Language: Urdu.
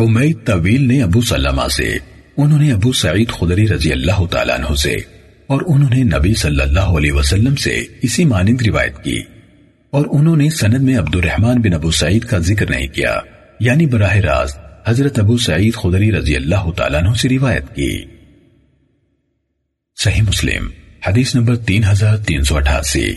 حمید طویل نے ابو سلمہ سے، انہوں نے ابو سعید خدری رضی اللہ تعالیٰ عنہ سے، اور انہوں نے نبی صلی اللہ علیہ وسلم سے اسی مانند روایت کی۔ اور انہوں نے سند میں عبد الرحمن بن ابو سعید کا ذکر نہیں کیا یعنی براہ راست حضرت ابو سعید خدری رضی اللہ تعالیٰ عنہ سے روایت کی۔ صحیح مسلم، حدیث نمبر تین ہزار تین سو اٹھاسی۔